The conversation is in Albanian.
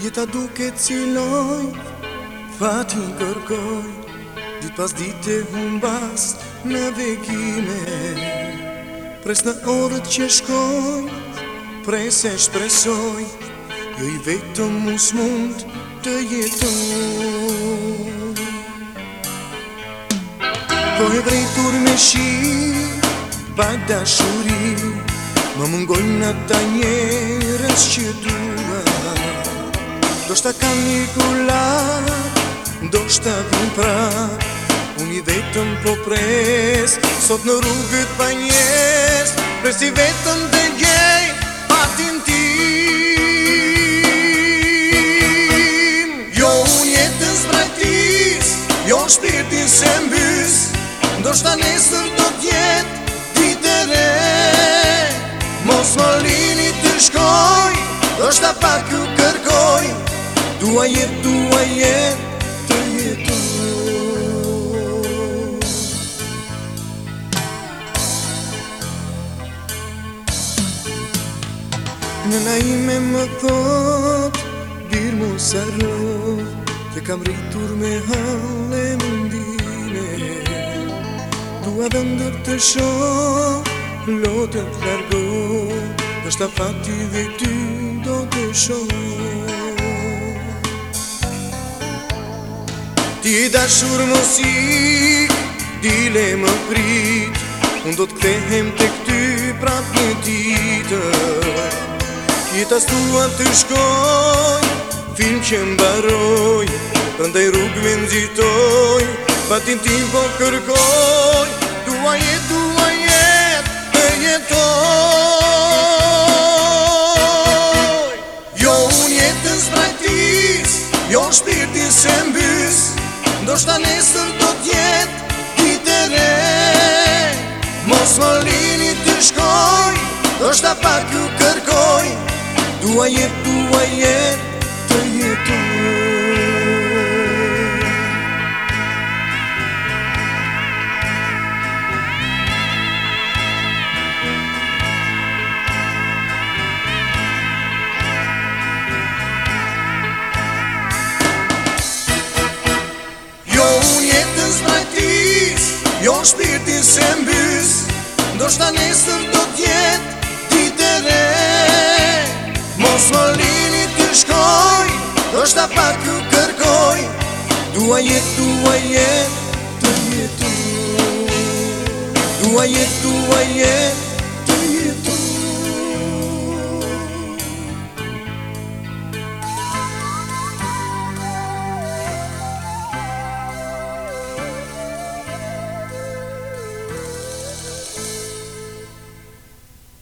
Jeta duke cilaj, fatin kërkoj Dit pas dit e humbas me vekime Jeta duke cilaj, Pres në orët që shkoj, pres e shpresoj, Jo i vetëm mus mund të jetoj. Po e vrejtur me shi, pa dashuri, Më mungoj në ta njerës që dua. Do shta kam një kula, do shta vim pra, Unë i vetëm po pres Sot në rrugët pa njes Presi vetëm dhe gjej Patin tim Jo unë jetën zbrajtis Jo shpirtin se mbys Ndo shta nesër do tjet Titere Mos më lini të shkoj Ndo shta pak ju kërkoj Dua jet, dua jet Në naime më thot Birë më sërë Dhe kam rritur me halë e mundime Dua dhe ndër të shok Lotën të largo Dhe shta fati dhe ty do të shok Ti dashur më sik Dile më prit Unë do të kthehem të këty prap një ditër Kita stuan të shkoj, film që mbaroj Prëndaj rrug me nëzitoj, Patin tim po kërkoj Dua jet, dua jet, me jetoj Jo unë jetën zbrajtis, jo shpirtin se mbys Ndo shta nesër do tjet, ti Mos më lini të shkoj, do shta pak ju Dua jetë, dua jetë, të jetë Jo unë jetë të Jo shpirtin se mbys Do shta ne sërdoj Mos më lini të shkoj Do shta pak ju kërkoj Dua jet, dua jet Të jetu Dua jet, dua jet